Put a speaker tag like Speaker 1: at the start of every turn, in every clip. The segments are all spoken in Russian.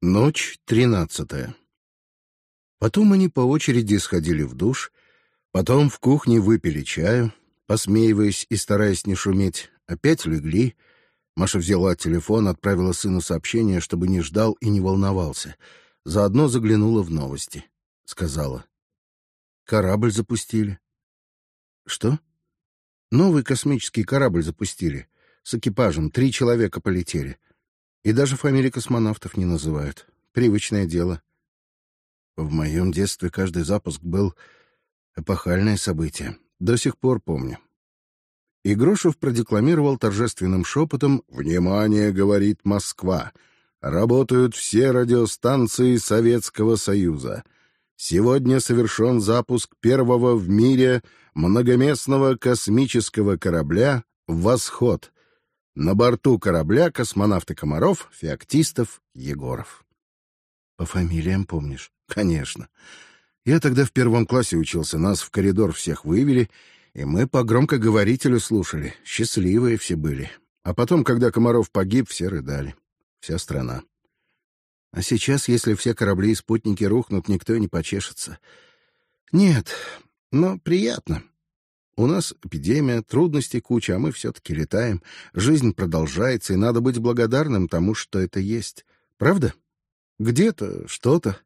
Speaker 1: Ночь тринадцатая. Потом они по очереди сходили в душ, потом в кухне выпили чаю, посмеиваясь и стараясь не шуметь, опять легли. Маша взяла телефон, отправила сыну сообщение, чтобы не ждал и не волновался. Заодно заглянула в новости. Сказала. «Корабль запустили». «Что?» «Новый космический корабль запустили. С экипажем. Три человека полетели. И даже фамилии космонавтов не называют. Привычное дело. В моем детстве каждый запуск был эпохальное событие. До сих пор помню. И Грошев продекламировал торжественным шепотом «Внимание, — говорит Москва, — работают все радиостанции Советского Союза. Сегодня совершен запуск первого в мире многоместного космического корабля «Восход», на борту корабля космонавты Комаров, Феоктистов, Егоров. По фамилиям помнишь? Конечно. Я тогда в первом классе учился, нас в коридор всех вывели, и мы по громкоговорителю слушали. Счастливые все были. А потом, когда Комаров погиб, все рыдали. Вся страна. А сейчас, если все корабли и спутники рухнут, никто не почешется. Нет, но приятно. У нас эпидемия, трудностей куча, а мы все-таки летаем. Жизнь продолжается, и надо быть благодарным тому, что это есть. Правда? Где-то что-то.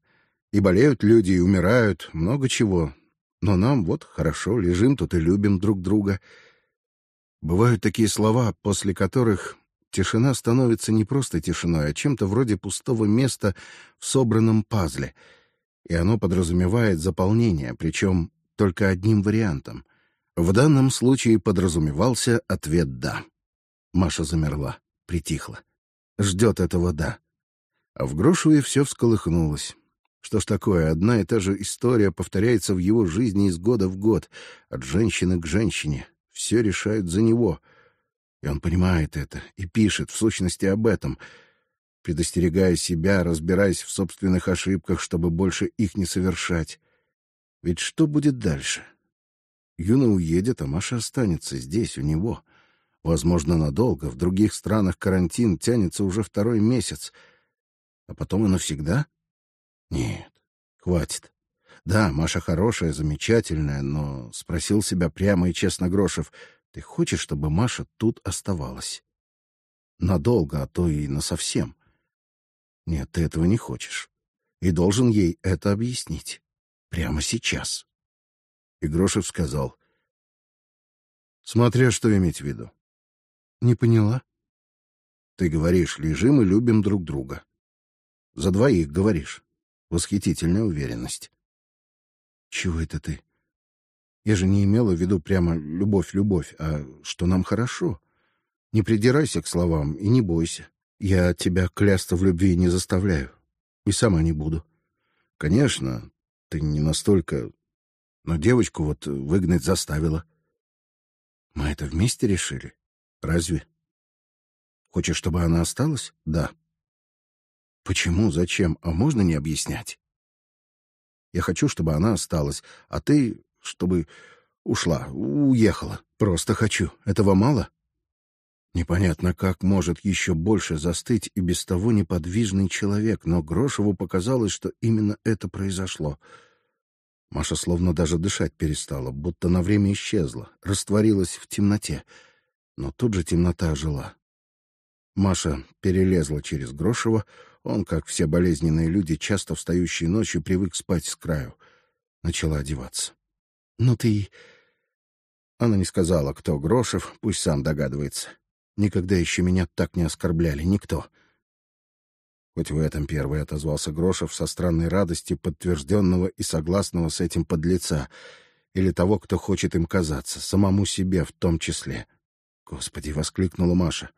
Speaker 1: И болеют люди, и умирают, много чего. Но нам вот хорошо, лежим тут и любим друг друга. Бывают такие слова, после которых тишина становится не просто тишиной, а чем-то вроде пустого места в собранном пазле. И оно подразумевает заполнение, причем только одним вариантом — в данном случае подразумевался ответ «да». Маша замерла, притихла. Ждет этого «да». А в Грошеве все всколыхнулось. Что ж такое, одна и та же история повторяется в его жизни из года в год, от женщины к женщине. Все решают за него. И он понимает это и пишет, в сущности, об этом, предостерегая себя, разбираясь в собственных ошибках, чтобы больше их не совершать. Ведь что будет дальше? Юна уедет, а Маша останется здесь, у него. Возможно, надолго. В других странах карантин тянется уже второй месяц. А потом и навсегда? Нет, хватит. Да, Маша хорошая, замечательная, но спросил себя прямо и честно Грошев, ты хочешь, чтобы Маша тут оставалась? Надолго, а то и насовсем. Нет, ты этого не хочешь. И должен ей это объяснить. Прямо сейчас. И Грошев сказал. Смотря что иметь в виду. Не поняла. Ты говоришь, лежим и любим друг друга. За двоих говоришь. Восхитительная уверенность. Чего это ты? Я же не имела в виду прямо любовь-любовь, а что нам хорошо. Не придирайся к словам и не бойся. Я тебя клясться в любви не заставляю. И сама не буду. Конечно, ты не настолько но девочку вот выгнать заставила. Мы это вместе решили? Разве? Хочешь, чтобы она осталась? Да. Почему? Зачем? А можно не объяснять? Я хочу, чтобы она осталась, а ты, чтобы ушла, уехала. Просто хочу. Этого мало? Непонятно, как может еще больше застыть и без того неподвижный человек, но Грошеву показалось, что именно это произошло — Маша словно даже дышать перестала, будто на время исчезла, растворилась в темноте. Но тут же темнота ожила. Маша перелезла через Грошева. Он, как все болезненные люди, часто встающие ночью, привык спать с краю. Начала одеваться. «Ну ты...» Она не сказала, кто Грошев, пусть сам догадывается. Никогда еще меня так не оскорбляли, никто. Хоть в этом первый отозвался Грошев со странной радостью подтвержденного и согласного с этим подлеца, или того, кто хочет им казаться, самому себе в том числе. «Господи!» — воскликнула Маша.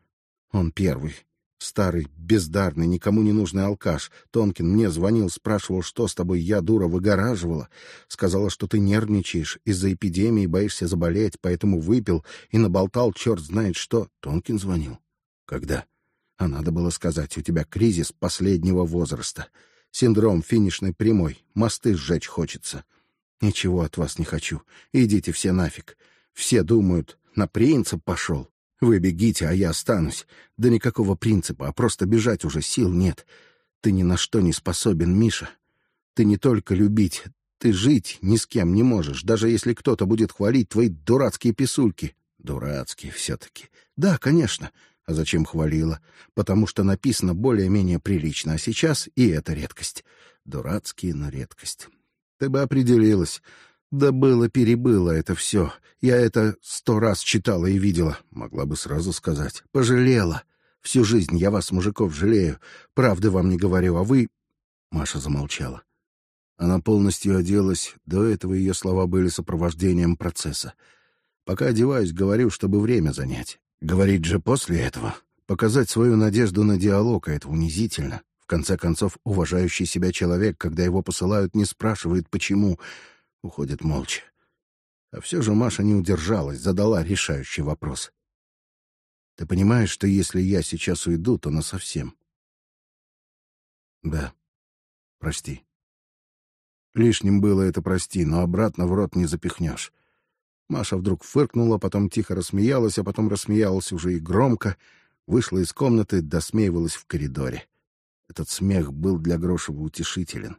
Speaker 1: «Он первый. Старый, бездарный, никому не нужный алкаш. Тонкин мне звонил, спрашивал, что с тобой я, дура, выгораживала. Сказала, что ты нервничаешь, из-за эпидемии боишься заболеть, поэтому выпил и наболтал черт знает что. Тонкин звонил. Когда? А надо было сказать, у тебя кризис последнего возраста. Синдром финишной прямой. Мосты сжечь хочется. Ничего от вас не хочу. Идите все нафиг. Все думают, на принцип пошел. Вы бегите, а я останусь. Да никакого принципа, а просто бежать уже сил нет. Ты ни на что не способен, Миша. Ты не только любить, ты жить ни с кем не можешь, даже если кто-то будет хвалить твои дурацкие писульки. Дурацкие все-таки. Да, конечно. А зачем хвалила? Потому что написано более-менее прилично, а сейчас и это редкость. Дурацкие, но редкость. Ты бы определилась. Да было-перебыло это все. Я это сто раз читала и видела. Могла бы сразу сказать. Пожалела. Всю жизнь я вас, мужиков, жалею. Правды вам не говорю, а вы...» Маша замолчала. Она полностью оделась. До этого ее слова были сопровождением процесса. Пока одеваюсь, говорю, чтобы время занять. Говорить же после этого. Показать свою надежду на диалог, а это унизительно. В конце концов, уважающий себя человек, когда его посылают, не спрашивает, почему, уходит молча. А все же Маша не удержалась, задала решающий вопрос. Ты понимаешь, что если я сейчас уйду, то насовсем? Да. Прости. Лишним было это прости, но обратно в рот не запихнешь. Маша вдруг фыркнула, потом тихо рассмеялась, а потом рассмеялась уже и громко, вышла из комнаты, досмеивалась в коридоре. Этот смех был для Грошева утешителен.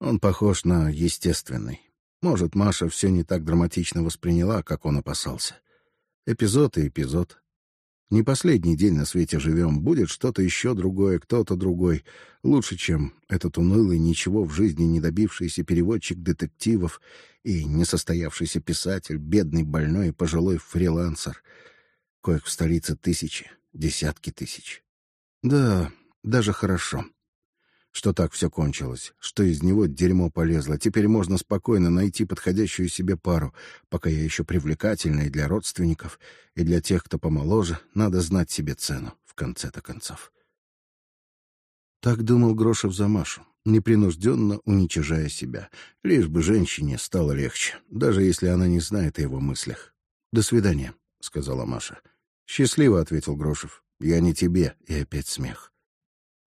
Speaker 1: Он похож на естественный. Может, Маша все не так драматично восприняла, как он опасался. Эпизод и эпизод. Не последний день на свете живем, будет что-то еще другое, кто-то другой. Лучше, чем этот унылый, ничего в жизни не добившийся переводчик детективов и несостоявшийся писатель, бедный, больной и пожилой фрилансер. Коих в столице тысячи, десятки тысяч. Да, даже хорошо что так все кончилось, что из него дерьмо полезло. Теперь можно спокойно найти подходящую себе пару, пока я еще привлекательна и для родственников, и для тех, кто помоложе. Надо знать себе цену, в конце-то концов. Так думал Грошев за Машу, непринужденно уничижая себя. Лишь бы женщине стало легче, даже если она не знает о его мыслях. «До свидания», — сказала Маша. «Счастливо», — ответил Грошев. «Я не тебе», — и опять смех.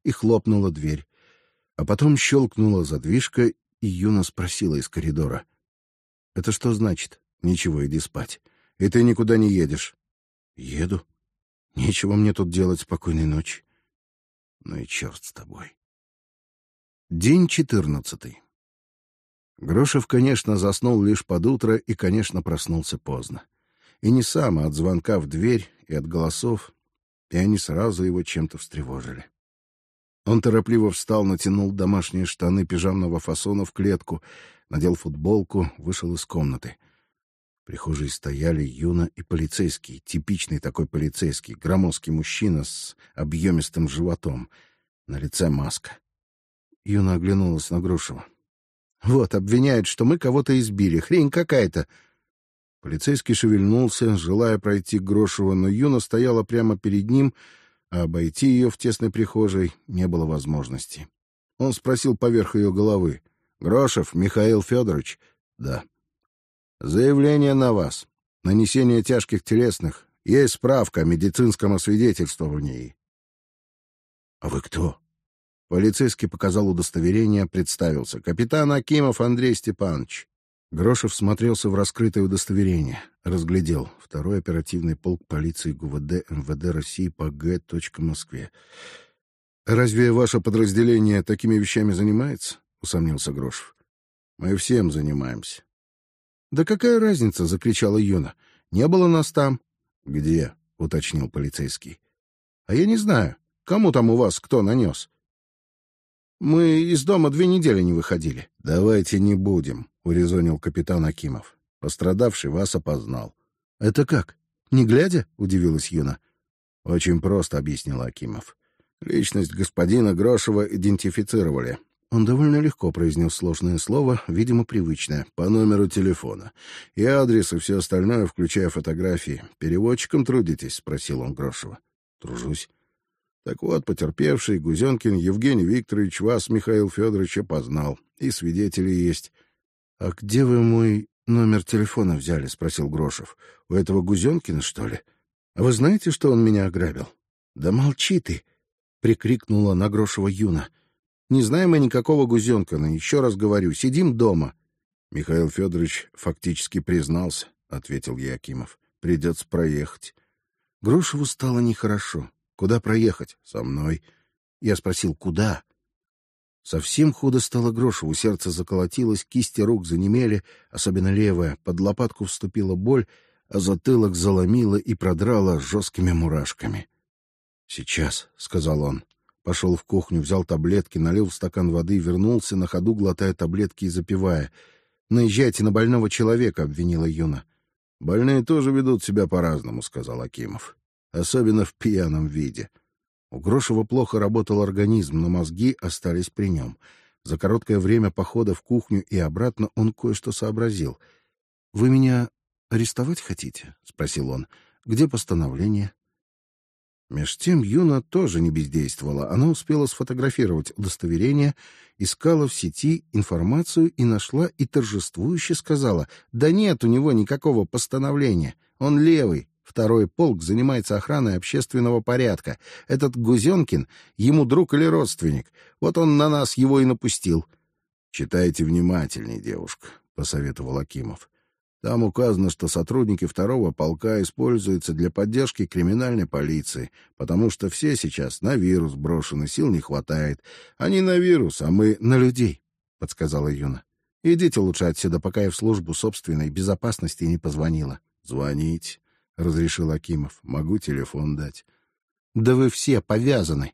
Speaker 1: И хлопнула дверь. А потом щелкнула задвижка, и Юна спросила из коридора. «Это что значит? Ничего, иди спать. И ты никуда не едешь». «Еду. Нечего мне тут делать спокойной ночи». «Ну и черт с тобой». День четырнадцатый. Грошев, конечно, заснул лишь под утро и, конечно, проснулся поздно. И не сам, а от звонка в дверь и от голосов, и они сразу его чем-то встревожили. Он торопливо встал, натянул домашние штаны пижамного фасона в клетку, надел футболку, вышел из комнаты. В прихожей стояли Юна и полицейский, типичный такой полицейский, громоздкий мужчина с объемистым животом, на лице маска. Юна оглянулась на Грушева. Вот обвиняют, что мы кого-то избили, хрень какая-то. Полицейский шевельнулся, желая пройти к но Юна стояла прямо перед ним а обойти ее в тесной прихожей не было возможности. Он спросил поверх ее головы. «Грошев Михаил Федорович?» «Да». «Заявление на вас. Нанесение тяжких телесных. Есть справка о медицинском освидетельствовании». «А вы кто?» Полицейский показал удостоверение, представился. «Капитан Акимов Андрей Степанович». Грошев смотрелся в раскрытое удостоверение, разглядел второй оперативный полк полиции ГУВД МВД России по Г. Москве. Разве ваше подразделение такими вещами занимается? усомнился Грошев. Мы всем занимаемся. Да какая разница, закричала Юна. Не было нас там. Где? уточнил полицейский. А я не знаю. Кому там у вас кто нанес? Мы из дома две недели не выходили. Давайте не будем, урезонил капитан Акимов. Пострадавший вас опознал. Это как? Не глядя? удивилась Юна. Очень просто объяснил Акимов. Личность господина Грошева идентифицировали. Он довольно легко произнес сложное слово, видимо, привычное, по номеру телефона. И адрес, и все остальное, включая фотографии. «Переводчиком трудитесь?» — спросил он Грошева. «Тружусь». Так вот, потерпевший Гузенкин Евгений Викторович вас, Михаил Федорович, опознал. И свидетели есть. — А где вы мой номер телефона взяли? — спросил Грошев. — У этого Гузенкина, что ли? А вы знаете, что он меня ограбил? — Да молчи ты! — прикрикнула на Грошева Юна. — Не знаем мы никакого Гузенкина. Еще раз говорю, сидим дома. Михаил Федорович фактически признался, — ответил Якимов. — Придется проехать. Грошеву стало нехорошо. Куда проехать? Со мной. Я спросил, куда? Совсем худо стало Грошеву, сердце заколотилось, кисти рук занемели, особенно левая, под лопатку вступила боль, а затылок заломило и продрало жесткими мурашками. «Сейчас», — сказал он. Пошел в кухню, взял таблетки, налил в стакан воды, вернулся, на ходу глотая таблетки и запивая. «Наезжайте на больного человека», — обвинила Юна. «Больные тоже ведут себя по-разному», — сказал Акимов. «Особенно в пьяном виде». У Грошева плохо работал организм, но мозги остались при нем. За короткое время похода в кухню и обратно он кое-что сообразил. «Вы меня арестовать хотите?» — спросил он. «Где постановление?» Меж тем Юна тоже не бездействовала. Она успела сфотографировать удостоверение, искала в сети информацию и нашла и торжествующе сказала: "Да нет у него никакого постановления. Он левый. Второй полк занимается охраной общественного порядка. Этот Гузенкин ему друг или родственник. Вот он на нас его и напустил". Читайте внимательней, девушка, посоветовал Акимов. Там указано, что сотрудники второго полка используются для поддержки криминальной полиции, потому что все сейчас на вирус брошены, сил не хватает. Они на вирус, а мы на людей, — подсказала Юна. Идите лучше отсюда, пока я в службу собственной безопасности не позвонила. — Звонить, — разрешил Акимов. — Могу телефон дать. — Да вы все повязаны.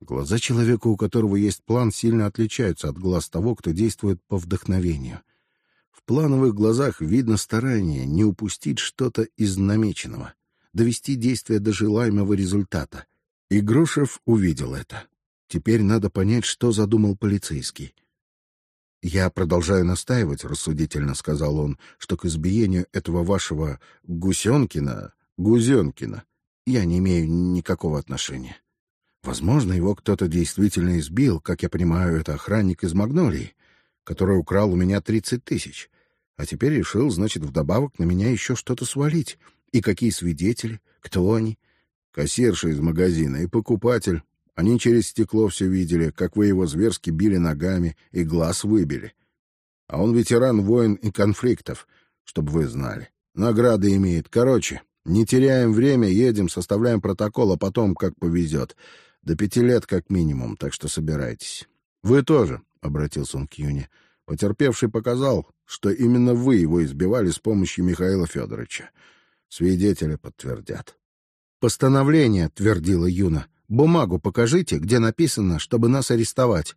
Speaker 1: Глаза человека, у которого есть план, сильно отличаются от глаз того, кто действует по вдохновению. — плановых глазах видно старание не упустить что-то из намеченного, довести действие до желаемого результата. И Грушев увидел это. Теперь надо понять, что задумал полицейский. Я продолжаю настаивать, рассудительно сказал он, что к избиению этого вашего Гусенкина, Гузенкина, я не имею никакого отношения. Возможно, его кто-то действительно избил, как я понимаю, это охранник из Магнолии, который украл у меня тридцать тысяч. А теперь решил, значит, вдобавок на меня еще что-то свалить. И какие свидетели? Кто они? Кассирша из магазина и покупатель. Они через стекло все видели, как вы его зверски били ногами и глаз выбили. А он ветеран войн и конфликтов, чтобы вы знали. Награды имеет. Короче, не теряем время, едем, составляем протокол, а потом как повезет. До пяти лет как минимум, так что собирайтесь. Вы тоже, — обратился он к Юне. Потерпевший показал, что именно вы его избивали с помощью Михаила Федоровича. Свидетели подтвердят. Постановление, твердила Юна. Бумагу покажите, где написано, чтобы нас арестовать.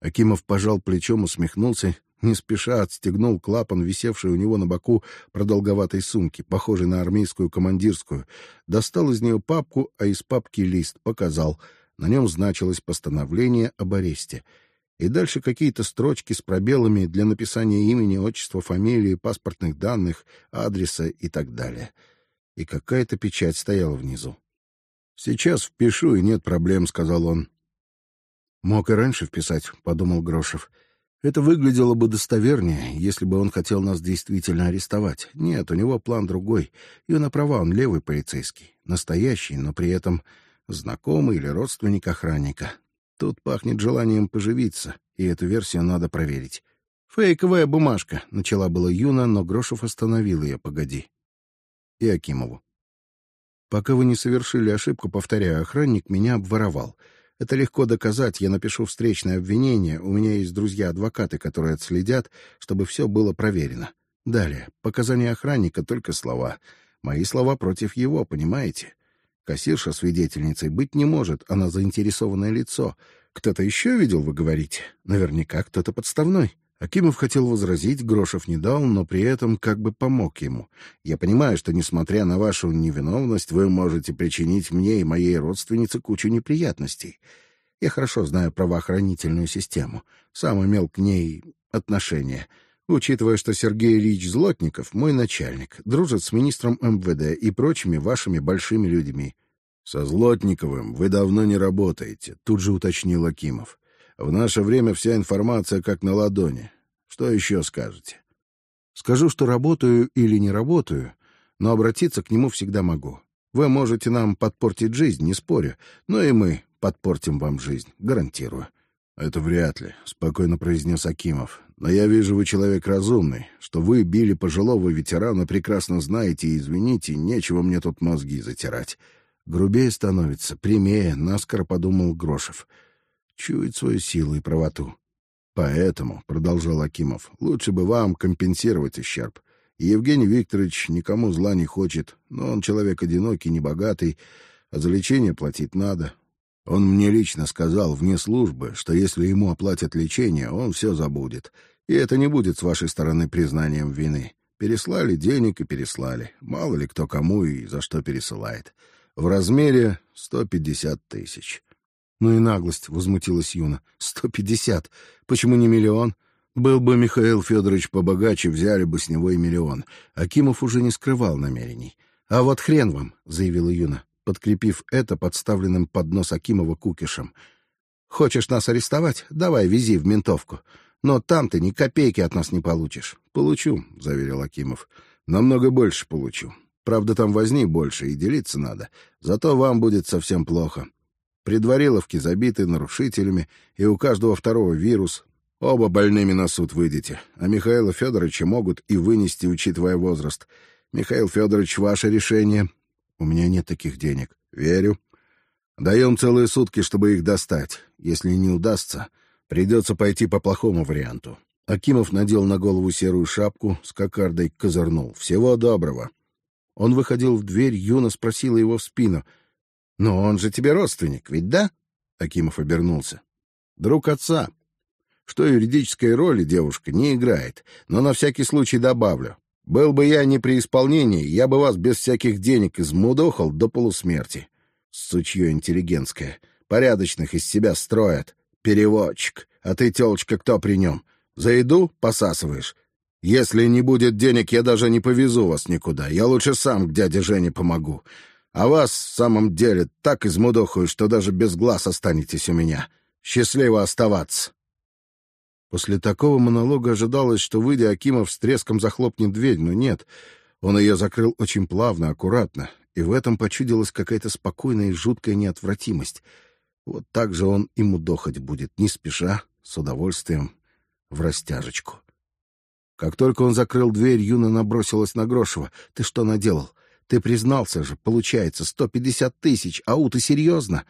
Speaker 1: Акимов пожал плечом, усмехнулся, не спеша отстегнул клапан, висевший у него на боку продолговатой сумки, похожей на армейскую командирскую, достал из нее папку, а из папки лист, показал. На нем значилось постановление об аресте и дальше какие-то строчки с пробелами для написания имени, отчества, фамилии, паспортных данных, адреса и так далее. И какая-то печать стояла внизу. Сейчас впишу и нет проблем, сказал он. Мог и раньше вписать, подумал Грошев. Это выглядело бы достовернее, если бы он хотел нас действительно арестовать. Нет, у него план другой. И он права, он левый полицейский, настоящий, но при этом знакомый или родственник охранника. Тут пахнет желанием поживиться, и эту версию надо проверить. Фейковая бумажка, начала была Юна, но Грошев остановил ее. Погоди. И Акимову. Пока вы не совершили ошибку, повторяю, охранник меня обворовал. Это легко доказать. Я напишу встречное обвинение. У меня есть друзья-адвокаты, которые отследят, чтобы все было проверено. Далее. Показания охранника только слова. Мои слова против его, понимаете? Кассирша свидетельницей быть не может, она заинтересованное лицо. Кто-то еще видел, вы говорите? Наверняка кто-то подставной. Акимов хотел возразить, Грошев не дал, но при этом как бы помог ему. Я понимаю, что несмотря на вашу невиновность, вы можете причинить мне и моей родственнице кучу неприятностей. Я хорошо знаю правоохранительную систему, сам имел к ней отношение. Учитывая, что Сергей Ильич Злотников мой начальник, дружит с министром МВД и прочими вашими большими людьми. Со Злотниковым вы давно не работаете, тут же уточнил Акимов. В наше время вся информация как на ладони. Что еще скажете? Скажу, что работаю или не работаю, но обратиться к нему всегда могу. Вы можете нам подпортить жизнь, не спорю, но и мы подпортим вам жизнь, гарантирую. Это вряд ли, спокойно произнес Акимов. Но я вижу, вы человек разумный, что вы били пожилого ветерана, прекрасно знаете и извините, нечего мне тут мозги затирать. Грубее становится, прямее, наскоро подумал Грошев. Чует свою силу и правоту. Поэтому, — продолжал Акимов, — лучше бы вам компенсировать ущерб. Евгений Викторович никому зла не хочет, но он человек одинокий, небогатый, а за лечение платить надо. Он мне лично сказал вне службы, что если ему оплатят лечение, он все забудет. И это не будет с вашей стороны признанием вины. Переслали денег и переслали. Мало ли кто кому и за что пересылает. В размере сто пятьдесят тысяч.
Speaker 2: Ну и наглость, — возмутилась Юна. Сто пятьдесят. Почему не миллион?
Speaker 1: Был бы Михаил Федорович побогаче, взяли бы с него и миллион. Акимов уже не скрывал намерений.
Speaker 2: А вот хрен вам, — заявила Юна, подкрепив это подставленным под нос Акимова кукишем. Хочешь нас арестовать? Давай, вези в ментовку. Но там ты ни копейки от нас не получишь.
Speaker 1: Получу, — заверил Акимов. Намного больше получу. Правда, там возни больше, и делиться надо. Зато вам будет совсем плохо. Предвариловки забиты нарушителями, и у каждого второго вирус. Оба больными на суд выйдете, а Михаила Федоровича могут и вынести, учитывая возраст. Михаил Федорович, ваше решение.
Speaker 2: У меня нет таких денег.
Speaker 1: Верю. Даем целые сутки, чтобы их достать. Если не удастся, придется пойти по плохому варианту.
Speaker 2: Акимов надел на голову серую шапку, с кокардой козырнул. «Всего доброго!» Он выходил в дверь, Юна спросила его в спину — но он же тебе родственник, ведь да? Акимов обернулся.
Speaker 1: Друг отца. Что юридической роли девушка не играет, но на всякий случай добавлю. Был бы я не при исполнении, я бы вас без всяких денег измудохал до полусмерти. Сучье интеллигентское. Порядочных из себя строят. Переводчик. А ты, телочка, кто при нем? За еду посасываешь? Если не будет денег, я даже не повезу вас никуда. Я лучше сам к дяде Жене помогу. А вас, в самом деле, так измудохаю, что даже без глаз останетесь у меня. Счастливо оставаться!»
Speaker 2: После такого монолога ожидалось, что, выйдя, Акимов с треском захлопнет дверь, но нет. Он ее закрыл очень плавно, аккуратно, и в этом почудилась какая-то спокойная и жуткая неотвратимость. Вот так же он и мудохать будет, не спеша, с удовольствием, в растяжечку. Как только он закрыл дверь, Юна набросилась на Грошева. «Ты что наделал? Ты признался же, получается, сто пятьдесят тысяч, ау, ты серьезно?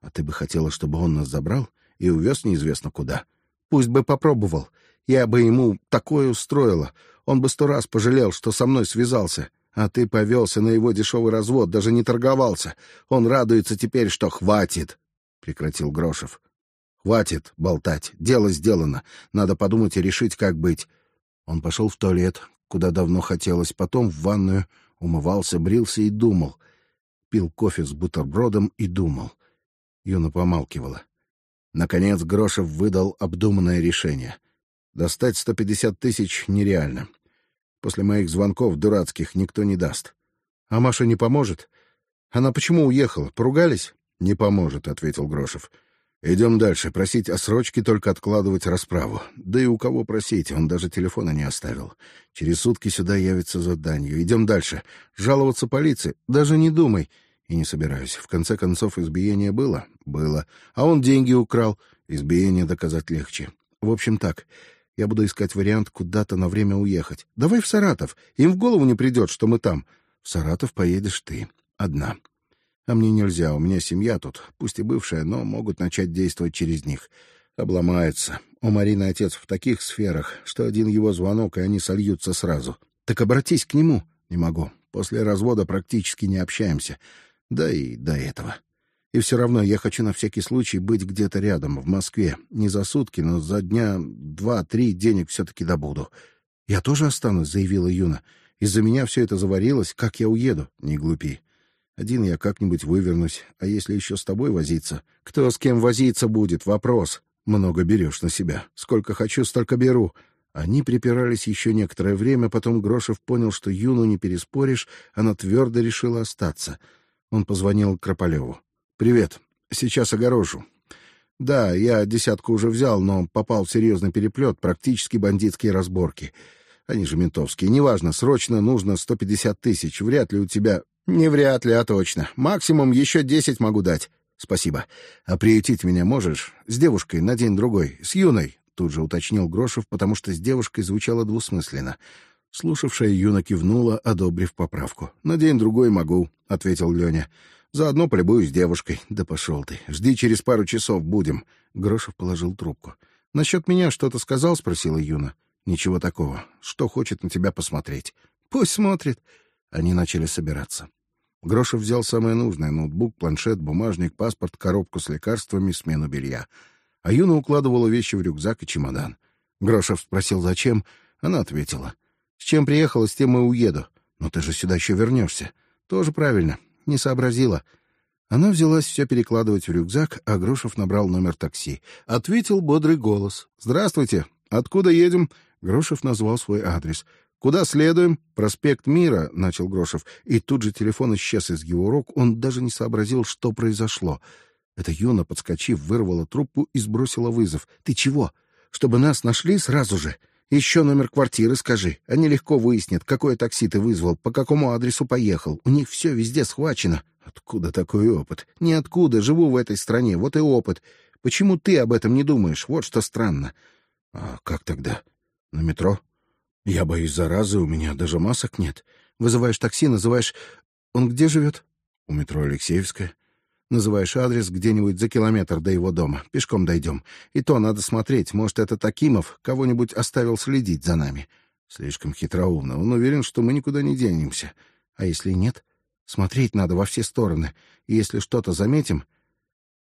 Speaker 2: А ты бы хотела, чтобы он нас забрал и увез неизвестно куда. Пусть бы попробовал. Я бы ему такое устроила. Он бы сто раз пожалел, что со мной связался. А ты повелся на его дешевый развод, даже не торговался. Он радуется теперь, что хватит, — прекратил Грошев. Хватит болтать. Дело сделано. Надо подумать и решить, как быть. Он пошел в туалет, куда давно хотелось, потом в ванную, умывался, брился и думал. Пил кофе с бутербродом и думал. Юна помалкивала. Наконец Грошев выдал обдуманное решение. Достать сто пятьдесят тысяч нереально. После моих звонков дурацких никто не даст. А Маша не поможет? Она почему уехала? Поругались? Не поможет, ответил Грошев. Идем дальше. Просить о срочке, только откладывать расправу. Да и у кого просить, он даже телефона не оставил. Через сутки сюда явится заданию. Идем дальше. Жаловаться полиции? Даже не думай. И не собираюсь. В конце концов, избиение было? Было. А он деньги украл. Избиение доказать легче. В общем, так. Я буду искать вариант куда-то на время уехать. Давай в Саратов. Им в голову не придет, что мы там. В Саратов поедешь ты. Одна. А мне нельзя, у меня семья тут, пусть и бывшая, но могут начать действовать через них. Обломается. У Марины отец в таких сферах, что один его звонок, и они сольются сразу. Так обратись к нему. Не могу. После развода практически не общаемся. Да и до этого. И все равно я хочу на всякий случай быть где-то рядом, в Москве. Не за сутки, но за дня два-три денег все-таки добуду. Я тоже останусь, заявила Юна. Из-за меня все это заварилось. Как я уеду? Не глупи. Один я как-нибудь вывернусь, а если еще с тобой возиться? Кто с кем возиться будет? Вопрос. Много берешь на себя. Сколько хочу, столько беру. Они припирались еще некоторое время, потом Грошев понял, что Юну не переспоришь, она твердо решила остаться. Он позвонил Крополеву. «Привет. Сейчас огорожу. Да, я десятку уже взял, но попал в серьезный переплет, практически бандитские разборки. Они же ментовские. Неважно, срочно нужно сто пятьдесят тысяч. Вряд ли у тебя не вряд ли, а точно. Максимум еще десять могу дать. Спасибо. А приютить меня можешь? С девушкой на день-другой. С юной. Тут же уточнил Грошев, потому что с девушкой звучало двусмысленно. Слушавшая Юна кивнула, одобрив поправку. «На день-другой могу», — ответил Леня. Заодно полюбуюсь девушкой. Да пошел ты. Жди, через пару часов будем. Грошев положил трубку. Насчет меня что-то сказал? спросила Юна. Ничего такого. Что хочет на тебя посмотреть? Пусть смотрит. Они начали собираться. Грошев взял самое нужное: ноутбук, планшет, бумажник, паспорт, коробку с лекарствами, смену белья. А Юна укладывала вещи в рюкзак и чемодан. Грошев спросил, зачем. Она ответила: "С чем приехала, с тем и уеду. Но ты же сюда еще вернешься. Тоже правильно. Не сообразила. Она взялась все перекладывать в рюкзак, а Грошев набрал номер такси. Ответил бодрый голос. «Здравствуйте. Откуда едем?» Грошев назвал свой адрес. «Куда следуем?» «Проспект Мира», — начал Грошев. И тут же телефон исчез из его рук. Он даже не сообразил, что произошло. Эта Юна, подскочив, вырвала трубку и сбросила вызов. «Ты чего? Чтобы нас нашли сразу же?» Еще номер квартиры скажи. Они легко выяснят, какое такси ты вызвал, по какому адресу поехал. У них все везде схвачено. Откуда такой опыт? Ниоткуда. Живу в этой стране. Вот и опыт. Почему ты об этом не думаешь? Вот что странно. А как тогда? На метро? Я боюсь заразы, у меня даже масок нет. Вызываешь такси, называешь... Он где живет? У метро Алексеевская. Называешь адрес где-нибудь за километр до его дома. Пешком дойдем. И то надо смотреть. Может, это Такимов кого-нибудь оставил следить за нами. Слишком хитроумно. Он уверен, что мы никуда не денемся. А если нет? Смотреть надо во все стороны. И если что-то заметим,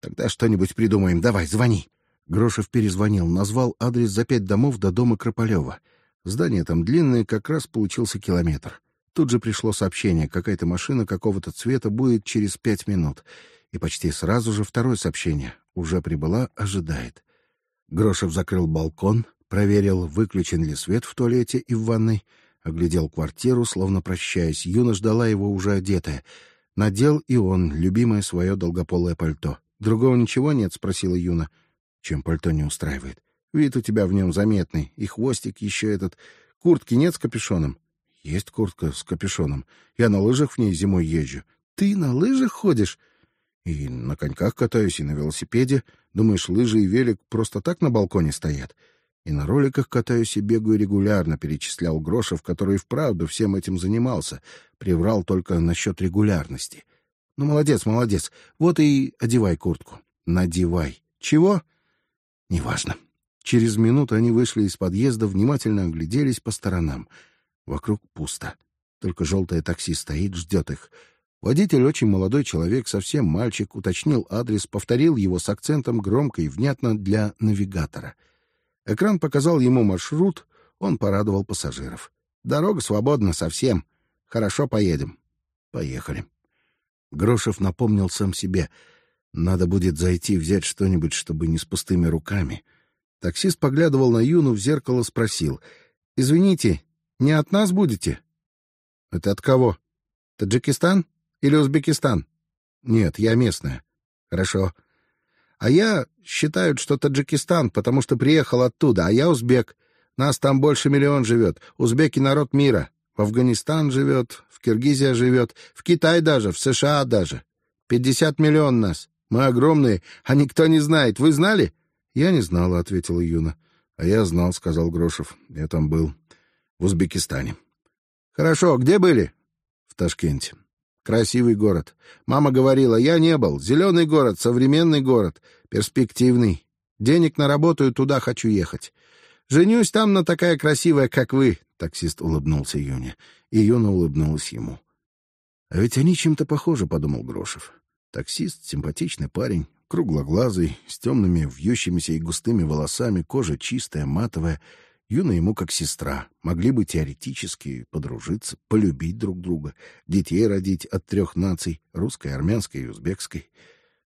Speaker 2: тогда что-нибудь придумаем. Давай, звони. Грошев перезвонил, назвал адрес за пять домов до дома Крополева. Здание там длинное, как раз получился километр. Тут же пришло сообщение: какая-то машина какого-то цвета будет через пять минут и почти сразу же второе сообщение: уже прибыла, ожидает. Грошев закрыл балкон, проверил, выключен ли свет в туалете и в ванной, оглядел квартиру, словно прощаясь. Юна ждала его уже одетая. Надел и он любимое свое долгополое пальто. Другого ничего нет, спросила Юна. Чем пальто не устраивает? Вид у тебя в нем заметный, и хвостик еще этот. Куртки нет с капюшоном? Есть куртка с капюшоном. Я на лыжах в ней зимой езжу. Ты на лыжах ходишь? И на коньках катаюсь, и на велосипеде. Думаешь, лыжи и велик просто так на балконе стоят? И на роликах катаюсь и бегаю регулярно, перечислял Грошев, который вправду всем этим занимался, приврал только насчет регулярности. Ну, молодец, молодец. Вот и одевай куртку. Надевай. Чего? Неважно. Через минуту они вышли из подъезда, внимательно огляделись по сторонам. Вокруг пусто. Только желтое такси стоит, ждет их. Водитель, очень молодой человек, совсем мальчик, уточнил адрес, повторил его с акцентом громко и внятно для навигатора. Экран показал ему маршрут, он порадовал пассажиров. Дорога свободна совсем. Хорошо поедем. Поехали. Грошев напомнил сам себе: надо будет зайти взять что-нибудь, чтобы не с пустыми руками. Таксист поглядывал на Юну в зеркало, спросил: "Извините, не от нас будете?" "Это от кого? Таджикистан?" Или Узбекистан? Нет, я местная. Хорошо. А я считают, что Таджикистан, потому что приехал оттуда, а я узбек. Нас там больше миллион живет. Узбеки народ мира. В Афганистан живет, в Киргизия живет, в Китай даже, в США даже. Пятьдесят миллион нас. Мы огромные, а никто не знает. Вы знали? Я не знала, ответила Юна. А я знал, сказал Грошев. Я там был в Узбекистане. Хорошо, где были? В Ташкенте. Красивый город. Мама говорила, я не был. Зеленый город, современный город, перспективный. Денег наработаю, туда хочу ехать. Женюсь там на такая красивая, как вы. Таксист улыбнулся Юне, и Юна улыбнулась ему. А ведь они чем-то похожи, подумал Грошев. Таксист симпатичный парень, круглоглазый, с темными вьющимися и густыми волосами, кожа чистая, матовая. Юна ему как сестра, могли бы теоретически подружиться, полюбить друг друга, детей родить от трех наций — русской, армянской и узбекской.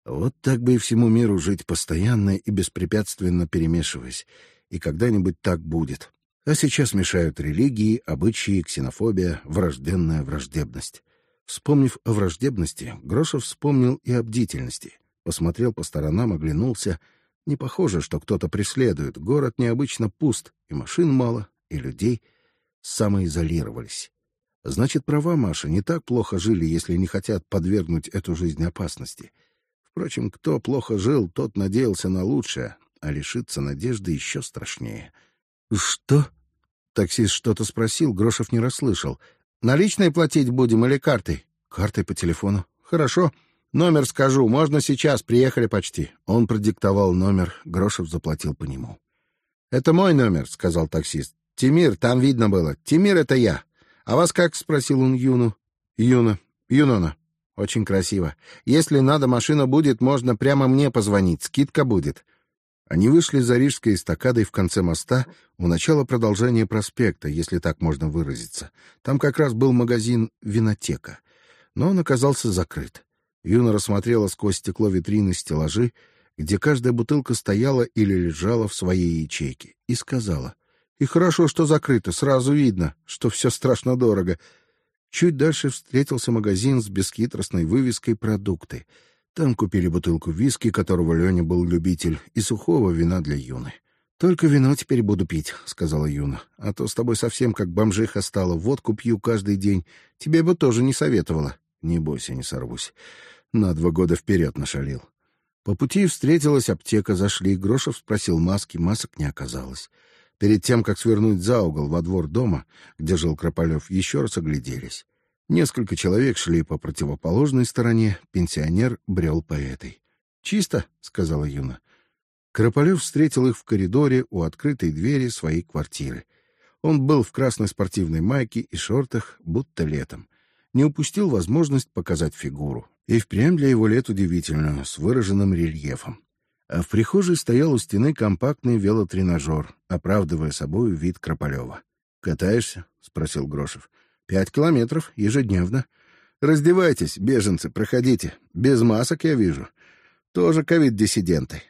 Speaker 2: Вот так бы и всему миру жить постоянно и беспрепятственно перемешиваясь. И когда-нибудь так будет. А сейчас мешают религии, обычаи, ксенофобия, врожденная враждебность. Вспомнив о враждебности, Грошев вспомнил и о бдительности. Посмотрел по сторонам, оглянулся — не похоже, что кто-то преследует. Город необычно пуст, и машин мало, и людей самоизолировались. Значит, права Маша не так плохо жили, если не хотят подвергнуть эту жизнь опасности. Впрочем, кто плохо жил, тот надеялся на лучшее, а лишиться надежды еще страшнее. Что? Таксист что-то спросил, Грошев не расслышал. Наличные платить будем или картой? Картой по телефону. Хорошо.
Speaker 1: Номер скажу, можно сейчас, приехали почти. Он продиктовал номер, Грошев заплатил по нему. Это мой номер, сказал таксист. Тимир, там видно было. Тимир это я. А вас как? спросил он Юну. Юна, Юнона. Очень красиво. Если надо, машина будет, можно прямо мне позвонить, скидка будет. Они вышли за Рижской эстакадой в конце моста, у начала продолжения проспекта, если так можно выразиться. Там как раз был магазин «Винотека», но он оказался закрыт. Юна рассмотрела сквозь стекло витрины стеллажи, где каждая бутылка стояла или лежала в своей ячейке, и сказала: "И хорошо, что закрыто, сразу видно, что все страшно дорого". Чуть дальше встретился магазин с бесхитростной вывеской "Продукты". Там купили бутылку виски, которого Леня был любитель, и сухого вина для Юны. Только вино теперь буду пить, сказала Юна. А то с тобой совсем как бомжиха стала, водку пью каждый день. Тебе бы тоже не советовала. Не бойся, не сорвусь. На два года вперед нашалил. По пути встретилась аптека, зашли. Грошев спросил маски, масок не оказалось. Перед тем, как свернуть за угол во двор дома, где жил Крополев, еще раз огляделись. Несколько человек шли по противоположной стороне, пенсионер брел по этой. Чисто, сказала Юна. Крополев встретил их в коридоре у открытой двери своей квартиры. Он был в красной спортивной майке и шортах, будто летом не упустил возможность показать фигуру. И впрямь для его лет удивительно, с выраженным рельефом. А в прихожей стоял у стены компактный велотренажер, оправдывая собою вид Крополева. «Катаешься?» — спросил Грошев. «Пять километров ежедневно. Раздевайтесь, беженцы, проходите. Без масок я вижу. Тоже ковид-диссиденты.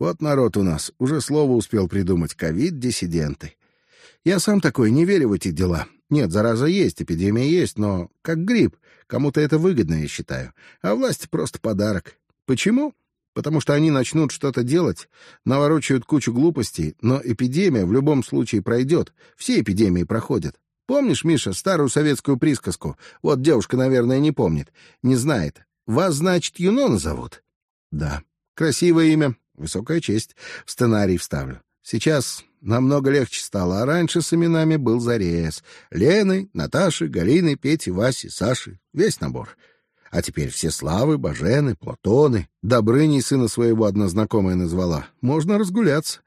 Speaker 1: Вот народ у нас уже слово успел придумать — ковид-диссиденты. Я сам такой, не верю в эти дела. Нет, зараза есть, эпидемия есть, но как грипп. Кому-то это выгодно, я считаю. А власть просто подарок. Почему? Потому что они начнут что-то делать, наворочают кучу глупостей, но эпидемия в любом случае пройдет. Все эпидемии проходят. Помнишь, Миша, старую советскую присказку? Вот девушка, наверное, не помнит, не знает. Вас, значит, Юнона зовут? Да. Красивое имя, высокая честь. В сценарий вставлю. Сейчас намного легче стало, а раньше с именами был зарез. Лены, Наташи, Галины, Пети, Васи, Саши. Весь набор. А теперь все Славы, Бажены, Платоны. Добрыней сына своего одна знакомая назвала. Можно разгуляться.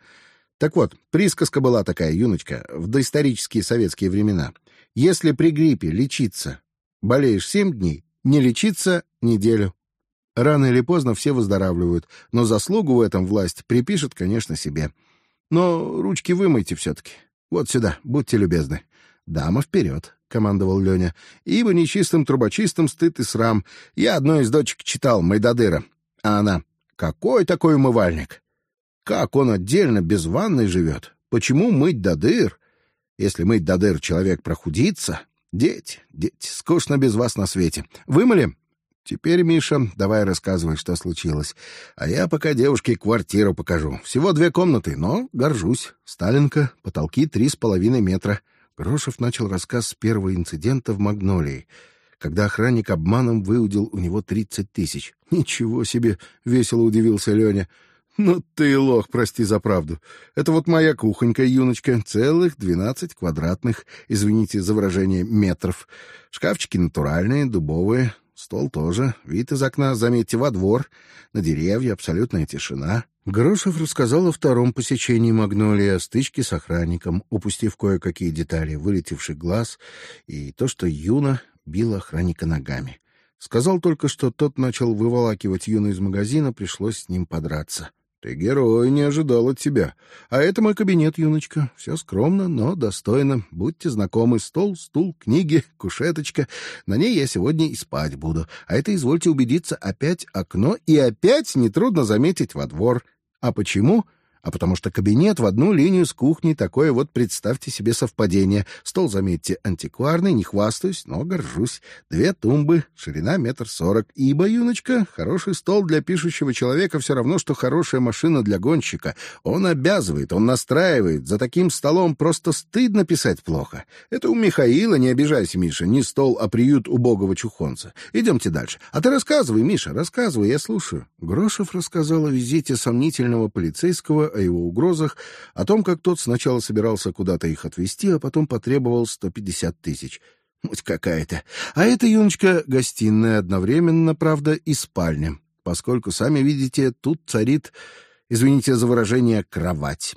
Speaker 1: Так вот, присказка была такая, юночка, в доисторические советские времена. Если при гриппе лечиться болеешь семь дней, не лечиться неделю. Рано или поздно все выздоравливают, но заслугу в этом власть припишет, конечно, себе. Но ручки вымойте все-таки. Вот сюда, будьте любезны. Дама вперед, командовал Леня. Ибо нечистым трубочистым стыд и срам. Я одной из дочек читал Майдадыра, а она: какой такой умывальник? Как он отдельно без ванной живет? Почему мыть до дыр? Если мыть до дыр человек прохудится, дети, дети, скучно без вас на свете. Вымыли? Теперь, Миша, давай рассказывай, что случилось. А я пока девушке квартиру покажу. Всего две комнаты, но горжусь. Сталинка, потолки три с половиной метра. Грошев начал рассказ с первого инцидента в Магнолии, когда охранник обманом выудил у него тридцать тысяч. Ничего себе! Весело удивился Леня. Ну ты лох, прости за правду. Это вот моя кухонька, юночка, целых двенадцать квадратных, извините за выражение, метров. Шкафчики натуральные, дубовые, Стол тоже. Вид из окна, заметьте, во двор. На деревья абсолютная тишина. Грошев рассказал о втором посещении Магнолии, о стычке с охранником, упустив кое-какие детали, вылетевший глаз и то, что Юна била охранника ногами. Сказал только, что тот начал выволакивать Юну из магазина, пришлось с ним подраться. Ты герой, не ожидал от тебя. А это мой кабинет, юночка. Все скромно, но достойно. Будьте знакомы. Стол, стул, книги, кушеточка. На ней я сегодня и спать буду. А это, извольте убедиться, опять окно и опять нетрудно заметить во двор. А почему? А потому что кабинет в одну линию с кухней такое вот, представьте себе совпадение. Стол, заметьте, антикварный, не хвастаюсь, но горжусь. Две тумбы, ширина метр сорок. Ибо, юночка, хороший стол для пишущего человека все равно, что хорошая машина для гонщика. Он обязывает, он настраивает. За таким столом просто стыдно писать плохо. Это у Михаила, не обижайся, Миша, не стол, а приют убогого чухонца. Идемте дальше. А ты рассказывай, Миша, рассказывай, я слушаю. Грошев рассказал о визите сомнительного полицейского о его угрозах, о том, как тот сначала собирался куда-то их отвезти, а потом потребовал 150 тысяч. Муть какая-то. А это, юночка, гостиная одновременно, правда, и спальня, поскольку, сами видите, тут царит, извините за выражение, кровать.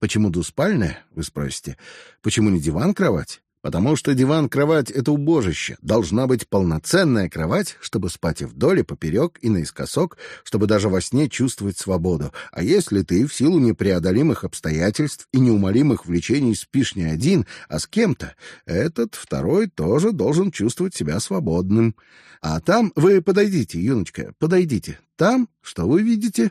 Speaker 1: Почему двуспальная, вы спросите? Почему не диван-кровать? Потому что диван-кровать — это убожище. Должна быть полноценная кровать, чтобы спать и вдоль, и поперек, и наискосок, чтобы даже во сне чувствовать свободу. А если ты в силу непреодолимых обстоятельств и неумолимых влечений спишь не один, а с кем-то, этот второй тоже должен чувствовать себя свободным. А там вы подойдите, юночка, подойдите. Там, что вы видите?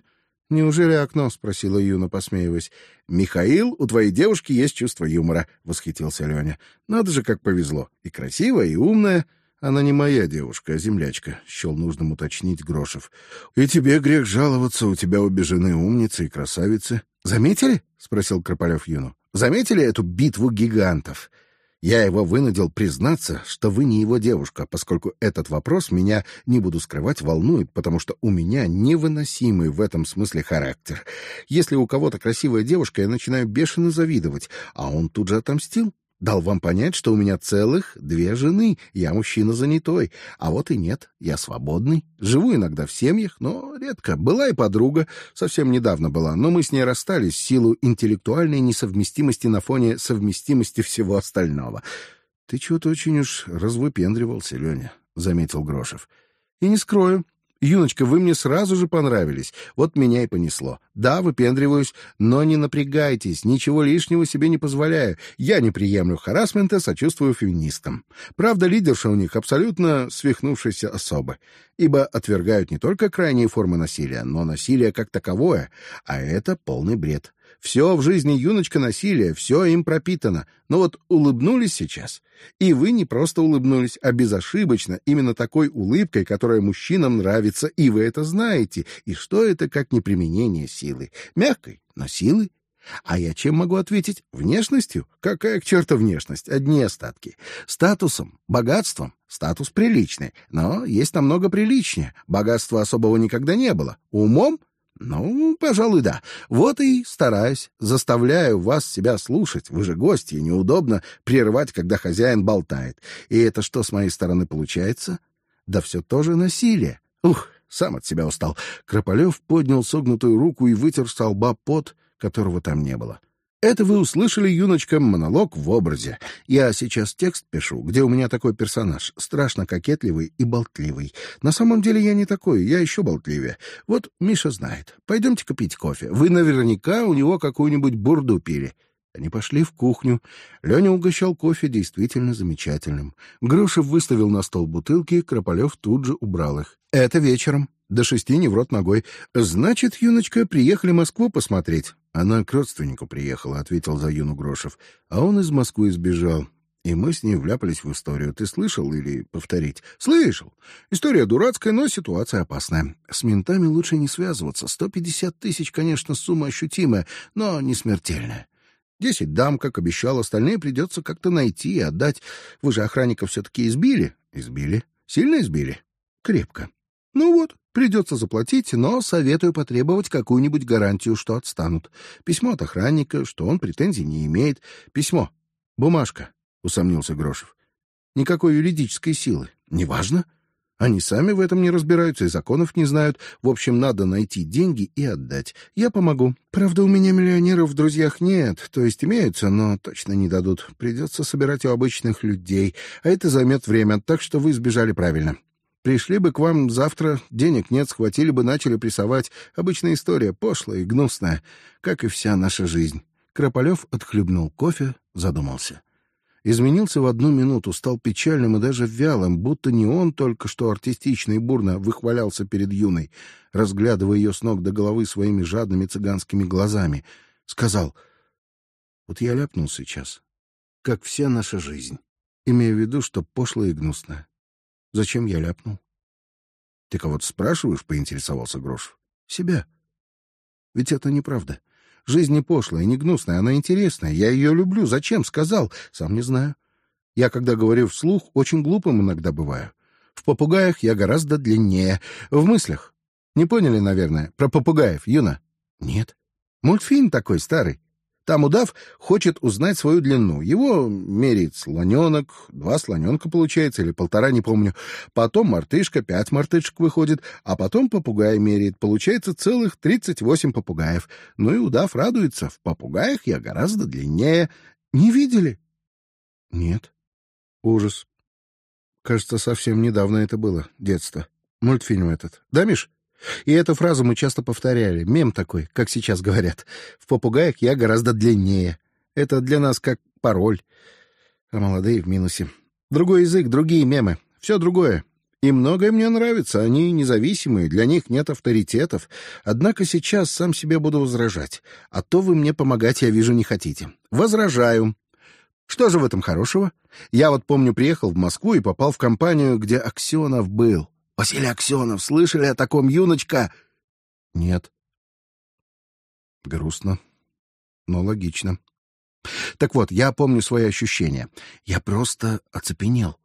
Speaker 1: «Неужели окно?» — спросила Юна, посмеиваясь. «Михаил, у твоей девушки есть чувство юмора», — восхитился Леня. «Надо же, как повезло. И красивая, и умная». «Она не моя девушка, а землячка», — счел нужным уточнить Грошев. «И тебе грех жаловаться, у тебя обе умницы и красавицы». «Заметили?» — спросил Крополев Юну. «Заметили эту битву гигантов?» Я его вынудил признаться, что вы не его девушка, поскольку этот вопрос меня, не буду скрывать, волнует, потому что у меня невыносимый в этом смысле характер. Если у кого-то красивая девушка, я начинаю бешено завидовать, а он тут же отомстил. Дал вам понять, что у меня целых две жены, я мужчина занятой. А вот и нет, я свободный. Живу иногда в семьях, но редко. Была и подруга, совсем недавно была, но мы с ней расстались в силу интеллектуальной несовместимости на фоне совместимости всего остального. Ты чего-то очень уж развыпендривался, Леня, — заметил Грошев. И не скрою, Юночка, вы мне сразу же понравились. Вот меня и понесло. Да, выпендриваюсь, но не напрягайтесь, ничего лишнего себе не позволяю. Я не приемлю харассмента, сочувствую феминисткам. Правда, лидерша у них абсолютно свихнувшаяся особа, ибо отвергают не только крайние формы насилия, но насилие как таковое, а это полный бред. Все в жизни юночка насилие, все им пропитано. Но вот улыбнулись сейчас. И вы не просто улыбнулись, а безошибочно, именно такой улыбкой, которая мужчинам нравится, и вы это знаете. И что это, как неприменение силы? Мягкой, но силы. А я чем могу ответить? Внешностью? Какая к черту внешность? Одни остатки. Статусом, богатством. Статус приличный, но есть намного приличнее. Богатства особого никогда не было. Умом ну, пожалуй, да. Вот и стараюсь, заставляю вас себя слушать. Вы же гости, неудобно прерывать, когда хозяин болтает. И это что с моей стороны получается? Да все тоже насилие. Ух, сам от себя устал. Крополев поднял согнутую руку и вытер с лба пот, которого там не было. — это вы услышали, юночка, монолог в образе. Я сейчас текст пишу, где у меня такой персонаж, страшно кокетливый и болтливый. На самом деле я не такой, я еще болтливее. Вот Миша знает. Пойдемте купить кофе. Вы наверняка у него какую-нибудь бурду пили. Они пошли в кухню. Леня угощал кофе действительно замечательным. Грушев выставил на стол бутылки, Крополев тут же убрал их. «Это вечером. До шести не в рот ногой. Значит, юночка, приехали Москву посмотреть. Она к родственнику приехала, ответил за юну Грошев. А он из Москвы сбежал. И мы с ней вляпались в историю. Ты слышал или повторить? Слышал. История дурацкая, но ситуация опасная. С ментами лучше не связываться. Сто пятьдесят тысяч, конечно, сумма ощутимая, но не смертельная. Десять дам, как обещал, остальные придется как-то найти и отдать. Вы же охранника все-таки избили? Избили. Сильно избили? Крепко. Ну вот, Придется заплатить, но советую потребовать какую-нибудь гарантию, что отстанут. Письмо от охранника, что он претензий не имеет. Письмо. Бумажка, — усомнился Грошев. Никакой юридической силы. Неважно. Они сами в этом не разбираются и законов не знают. В общем, надо найти деньги и отдать. Я помогу. Правда, у меня миллионеров в друзьях нет, то есть имеются, но точно не дадут. Придется собирать у обычных людей, а это займет время, так что вы сбежали правильно. Пришли бы к вам завтра, денег нет, схватили бы, начали прессовать. Обычная история, пошлая и гнусная, как и вся наша жизнь. Крополев отхлебнул кофе, задумался. Изменился в одну минуту, стал печальным и даже вялым, будто не он только что артистично и бурно выхвалялся перед юной, разглядывая ее с ног до головы своими жадными цыганскими глазами. Сказал, «Вот я ляпнул сейчас, как вся наша жизнь, имея в виду, что пошлая и гнусная. Зачем я ляпнул? Ты кого-то спрашиваешь, поинтересовался Грош. Себя. Ведь это неправда. Жизнь не пошлая, не гнусная, она интересная. Я ее люблю. Зачем? Сказал. Сам не знаю. Я, когда говорю вслух, очень глупым иногда бываю. В попугаях я гораздо длиннее. В мыслях. Не поняли, наверное, про попугаев, Юна? Нет. Мультфильм такой старый. Там удав хочет узнать свою длину. Его меряет слоненок, два слоненка получается, или полтора, не помню. Потом мартышка, пять мартышек выходит, а потом попугай меряет. Получается целых тридцать восемь попугаев. Ну и удав радуется. В попугаях я гораздо длиннее. Не видели? Нет. Ужас. Кажется, совсем недавно это было, детство. Мультфильм этот. Да, Миш? И эту фразу мы часто повторяли. Мем такой, как сейчас говорят. В попугаях я гораздо длиннее. Это для нас как пароль. А молодые в минусе. Другой язык, другие мемы. Все другое. И многое мне нравится. Они независимые, для них нет авторитетов. Однако сейчас сам себе буду возражать. А то вы мне помогать, я вижу, не хотите. Возражаю. Что же в этом хорошего? Я вот помню, приехал в Москву и попал в компанию, где Аксенов был. Василий Аксенов, слышали о таком юночка? Нет. Грустно, но логично. Так вот, я помню свои ощущения. Я просто оцепенел.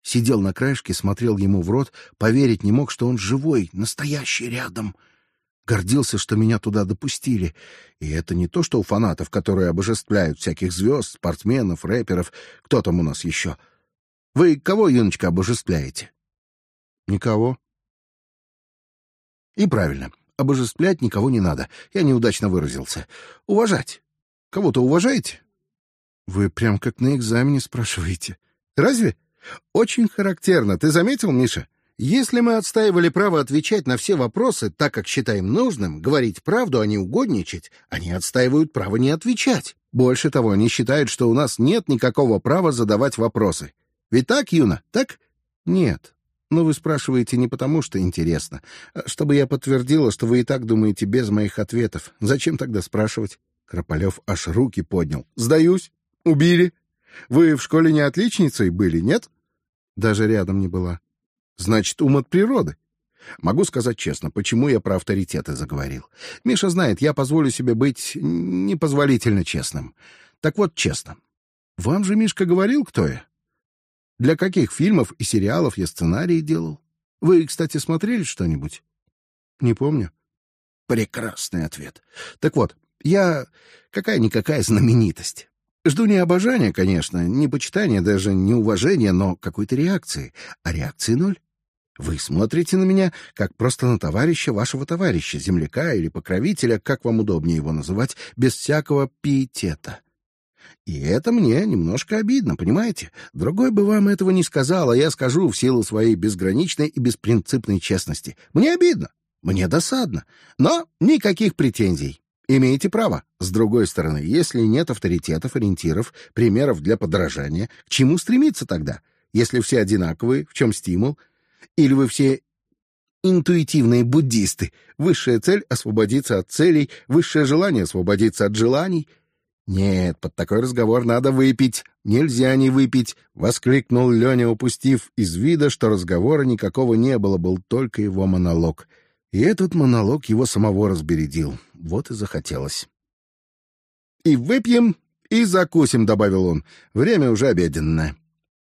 Speaker 1: Сидел на краешке, смотрел ему в рот, поверить не мог, что он живой, настоящий рядом. Гордился, что меня туда допустили. И это не то, что у фанатов, которые обожествляют всяких звезд, спортсменов, рэперов. Кто там у нас еще? Вы кого, юночка, обожествляете? Никого. И правильно. Обожествлять никого не надо. Я неудачно выразился. Уважать. Кого-то уважаете? Вы прям как на экзамене спрашиваете. Разве? Очень характерно. Ты заметил, Миша? Если мы отстаивали право отвечать на все вопросы так, как считаем нужным, говорить правду, а не угодничать, они отстаивают право не отвечать. Больше того, они считают, что у нас нет никакого права задавать вопросы. Ведь так, Юна, так? Нет. Но вы спрашиваете не потому, что интересно, а чтобы я подтвердила, что вы и так думаете без моих ответов. Зачем тогда спрашивать? Крополев аж руки поднял. Сдаюсь. Убили. Вы в школе не отличницей были, нет? Даже рядом не была. Значит, ум от природы. Могу сказать честно, почему я про авторитеты заговорил. Миша знает, я позволю себе быть непозволительно честным. Так вот, честно. Вам же Мишка говорил, кто я? Для каких фильмов и сериалов я сценарии делал? Вы, кстати, смотрели что-нибудь? Не помню. Прекрасный ответ. Так вот, я какая-никакая знаменитость. Жду не обожания, конечно, не почитания, даже не уважения, но какой-то реакции. А реакции ноль. Вы смотрите на меня как просто на товарища вашего товарища, земляка или покровителя, как вам удобнее его называть, без всякого пиетета. И это мне немножко обидно, понимаете? Другой бы вам этого не сказал, а я скажу в силу своей безграничной и беспринципной честности. Мне обидно, мне досадно, но никаких претензий. Имеете право. С другой стороны, если нет авторитетов, ориентиров, примеров для подражания, к чему стремиться тогда? Если все одинаковые, в чем стимул? Или вы все интуитивные буддисты? Высшая цель — освободиться от целей, высшее желание — освободиться от желаний — «Нет, под такой разговор надо выпить. Нельзя не выпить!» — воскликнул Леня, упустив из вида, что разговора никакого не было, был только его монолог. И этот монолог его самого разбередил. Вот и захотелось. «И выпьем, и закусим», — добавил он. «Время уже обеденное».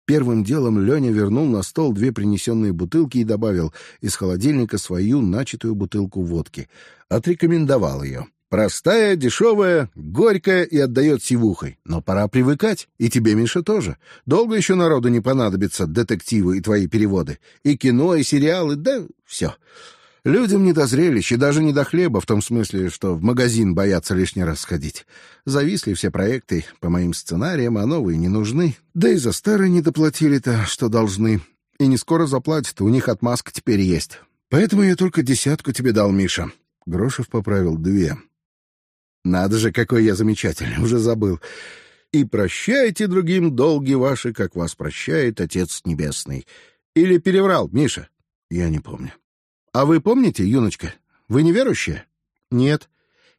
Speaker 1: Первым делом Леня вернул на стол две принесенные бутылки и добавил из холодильника свою начатую бутылку водки. Отрекомендовал ее. Простая, дешевая, горькая и отдает сивухой. Но пора привыкать, и тебе, Миша, тоже. Долго еще народу не понадобится детективы и твои переводы. И кино, и сериалы, да все. Людям не до зрелищ и даже не до хлеба, в том смысле, что в магазин боятся лишний раз сходить. Зависли все проекты по моим сценариям, а новые не нужны. Да и за старые не доплатили-то, что должны. И не скоро заплатят, у них отмазка теперь есть. Поэтому я только десятку тебе дал, Миша. Грошев поправил две. Надо же, какой я замечательный, уже забыл. И прощайте другим долги ваши, как вас прощает Отец Небесный. Или переврал, Миша? Я не помню. А вы помните, юночка? Вы не верующая? Нет.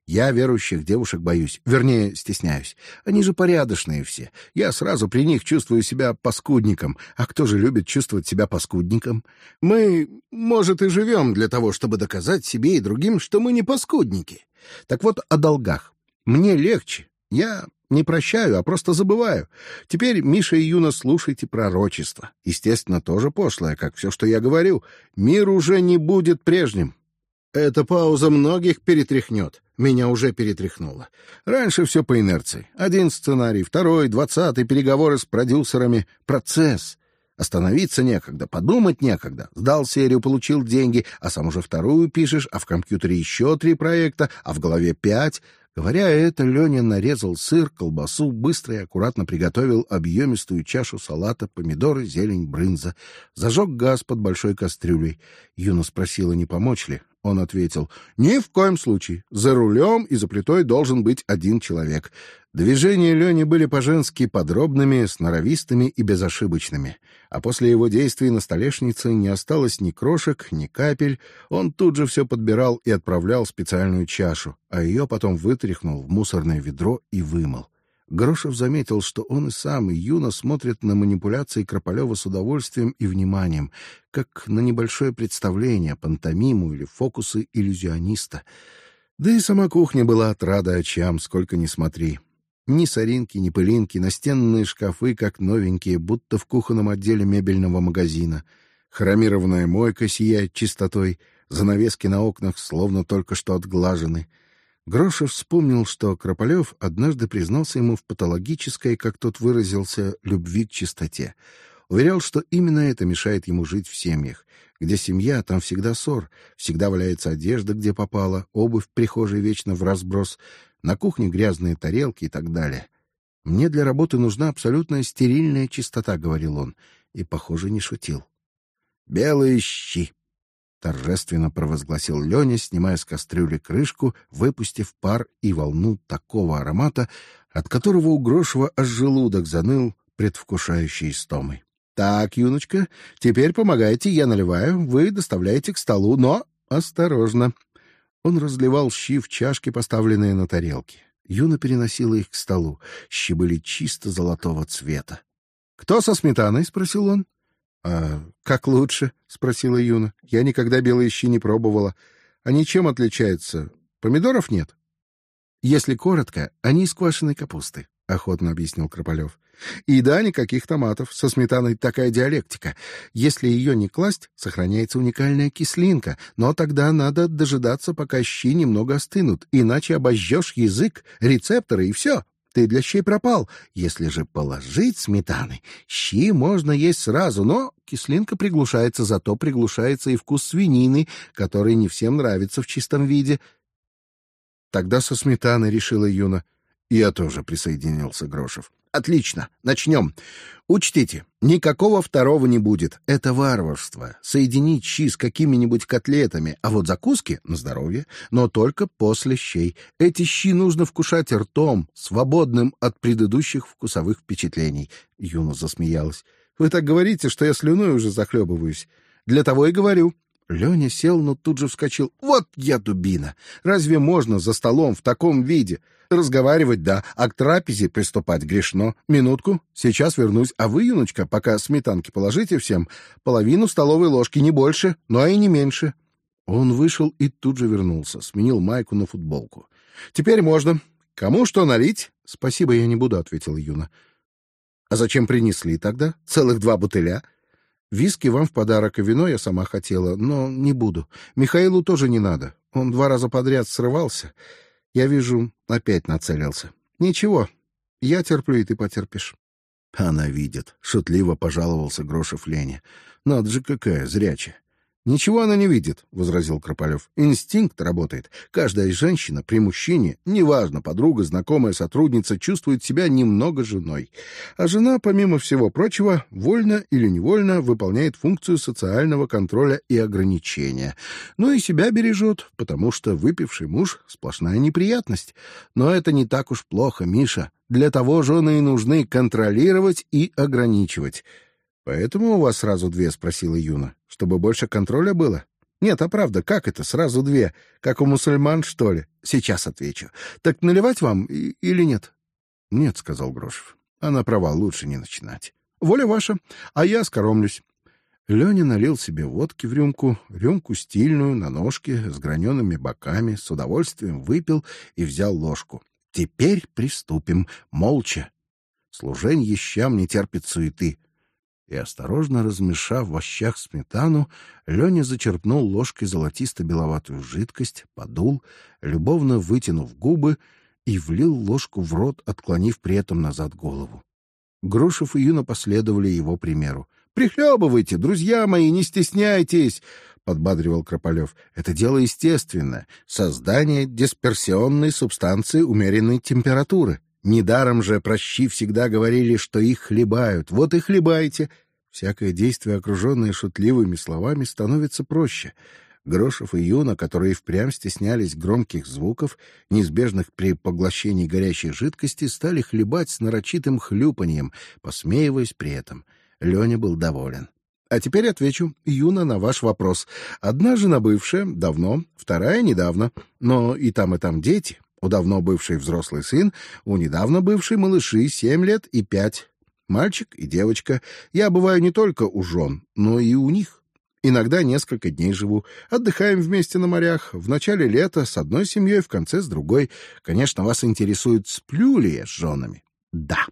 Speaker 1: Я верующих девушек боюсь, вернее, стесняюсь. Они же порядочные все. Я сразу при них чувствую себя паскудником. А кто же любит чувствовать себя паскудником? Мы, может, и живем для того, чтобы доказать себе и другим, что мы не паскудники. Так вот, о долгах. Мне легче. Я не прощаю, а просто забываю. Теперь, Миша и Юна, слушайте пророчество. Естественно, тоже пошлое, как все, что я говорю. Мир уже не будет прежним. Эта пауза многих перетряхнет. Меня уже перетряхнуло. Раньше все по инерции. Один сценарий, второй, двадцатый, переговоры с продюсерами. Процесс. Остановиться некогда, подумать некогда. Сдал серию, получил деньги, а сам уже вторую пишешь, а в компьютере еще три проекта, а в голове пять. Говоря это, Леня нарезал сыр, колбасу, быстро и аккуратно приготовил объемистую чашу салата, помидоры, зелень, брынза. Зажег газ под большой кастрюлей. Юна спросила, не помочь ли. Он ответил, «Ни в коем случае. За рулем и за плитой должен быть один человек». Движения Лени были по-женски подробными, сноровистыми и безошибочными. А после его действий на столешнице не осталось ни крошек, ни капель. Он тут же все подбирал и отправлял в специальную чашу, а ее потом вытряхнул в мусорное ведро и вымыл. Грошев заметил, что он и сам, и Юна смотрят на манипуляции Крополева с удовольствием и вниманием, как на небольшое представление, пантомиму или фокусы иллюзиониста. Да и сама кухня была отрада очам, сколько ни смотри. Ни соринки, ни пылинки, настенные шкафы, как новенькие, будто в кухонном отделе мебельного магазина. Хромированная мойка сияет чистотой, занавески на окнах словно только что отглажены — Грошев вспомнил, что Крополев однажды признался ему в патологической, как тот выразился, любви к чистоте. Уверял, что именно это мешает ему жить в семьях. Где семья, там всегда ссор, всегда валяется одежда, где попала, обувь в прихожей вечно в разброс, на кухне грязные тарелки и так далее. Мне для работы нужна абсолютная стерильная чистота, говорил он, и, похоже, не шутил. Белые щи, торжественно провозгласил Леня, снимая с кастрюли крышку, выпустив пар и волну такого аромата, от которого у Грошева аж желудок заныл, предвкушающий истомой. Так, юночка, теперь помогайте, я наливаю, вы доставляете к столу, но осторожно. Он разливал щи в чашки, поставленные на тарелки. Юна переносила их к столу. Щи были чисто золотого цвета. Кто со сметаной? спросил он. А как лучше? спросила Юна. Я никогда белые щи не пробовала. Они чем отличаются? Помидоров нет. Если коротко, они из квашеной капусты, охотно объяснил Крополев. И да, никаких томатов. Со сметаной такая диалектика. Если ее не класть, сохраняется уникальная кислинка, но тогда надо дожидаться, пока щи немного остынут, иначе обожжешь язык, рецепторы и все ты для щей пропал. Если же положить сметаны, щи можно есть сразу, но кислинка приглушается, зато приглушается и вкус свинины, который не всем нравится в чистом виде. Тогда со сметаной решила Юна. Я тоже присоединился Грошев. Отлично, начнем. Учтите, никакого второго не будет. Это варварство. Соединить щи с какими-нибудь котлетами, а вот закуски на здоровье, но только после щей. Эти щи нужно вкушать ртом, свободным от предыдущих вкусовых впечатлений. Юна засмеялась. Вы так говорите, что я слюной уже захлебываюсь. Для того и говорю. Леня сел, но тут же вскочил. Вот я дубина. Разве можно за столом в таком виде? Разговаривать да, а к трапезе приступать грешно. Минутку, сейчас вернусь. А вы, юночка, пока сметанки положите всем, половину столовой ложки не больше, но и не меньше. Он вышел и тут же вернулся, сменил майку на футболку. Теперь можно. Кому что налить? Спасибо, я не буду, ответил Юна. А зачем принесли тогда? Целых два бутыля. Виски вам в подарок, и вино я сама хотела, но не буду. Михаилу тоже не надо. Он два раза подряд срывался. Я вижу, опять нацелился. Ничего, я терплю, и ты потерпишь. Она видит. Шутливо пожаловался Грошев Лене. Надо же, какая зрячая. Ничего она не видит, возразил Крополев. Инстинкт работает. Каждая женщина при мужчине, неважно, подруга, знакомая, сотрудница, чувствует себя немного женой. А жена, помимо всего прочего, вольно или невольно выполняет функцию социального контроля и ограничения. Ну и себя бережет, потому что выпивший муж сплошная неприятность. Но это не так уж плохо, Миша. Для того жены и нужны контролировать и ограничивать. Поэтому у вас сразу две, спросила Юна, чтобы больше контроля было. Нет, а правда, как это сразу две, как у мусульман, что ли? Сейчас отвечу. Так наливать вам или нет? Нет, сказал Грошев. Она права, лучше не начинать. Воля ваша, а я скоромлюсь. Леня налил себе водки в рюмку, рюмку стильную, на ножке, с гранеными боками, с удовольствием выпил и взял ложку. Теперь приступим, молча. Служенье щам не терпит суеты. И осторожно размешав в ощах сметану, Леня зачерпнул ложкой золотисто-беловатую жидкость, подул, любовно вытянув губы и влил ложку в рот, отклонив при этом назад голову. Грушев и Юна последовали его примеру. Прихлебывайте, друзья мои, не стесняйтесь, подбадривал Крополев. Это дело естественное, создание дисперсионной субстанции умеренной температуры. Недаром же прощи всегда говорили, что их хлебают. Вот и хлебайте. Всякое действие, окруженное шутливыми словами, становится проще. Грошев и Юна, которые впрямь стеснялись громких звуков, неизбежных при поглощении горячей жидкости, стали хлебать с нарочитым хлюпаньем, посмеиваясь при этом. Леня был доволен. А теперь отвечу, Юна, на ваш вопрос. Одна жена бывшая давно, вторая недавно, но и там и там дети. У давно бывший взрослый сын, у недавно бывшей малыши семь лет и пять. Мальчик и девочка. Я бываю не только у жен, но и у них. Иногда несколько дней живу. Отдыхаем вместе на морях. В начале лета с одной семьей, в конце с другой. Конечно, вас интересует, сплю ли я с женами. Да.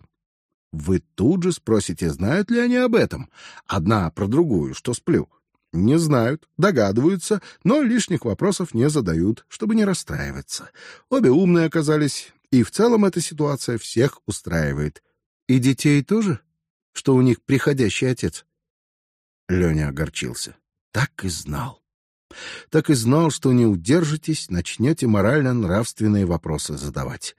Speaker 1: Вы тут же спросите, знают ли они об этом. Одна про другую, что сплю. Не знают, догадываются, но лишних вопросов не задают, чтобы не расстраиваться. Обе умные оказались, и в целом эта ситуация всех устраивает. И детей тоже, что у них приходящий отец. Леня огорчился. Так и знал. Так и знал, что не удержитесь, начнете морально-нравственные вопросы задавать.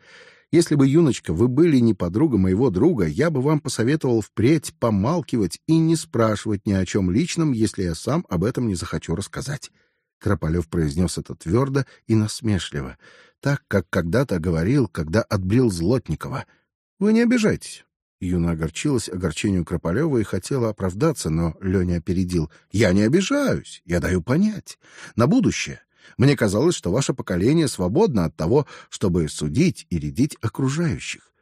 Speaker 1: Если бы, юночка, вы были не подруга моего друга, я бы вам посоветовал впредь помалкивать и не спрашивать ни о чем личном, если я сам об этом не захочу рассказать. Крополев произнес это твердо и насмешливо, так как когда-то говорил, когда отбрил Злотникова. Вы не обижайтесь. Юна огорчилась огорчению Крополева и хотела оправдаться, но Леня опередил. «Я не обижаюсь, я даю понять. На будущее. Мне казалось, что ваше поколение свободно от того, чтобы судить и рядить окружающих.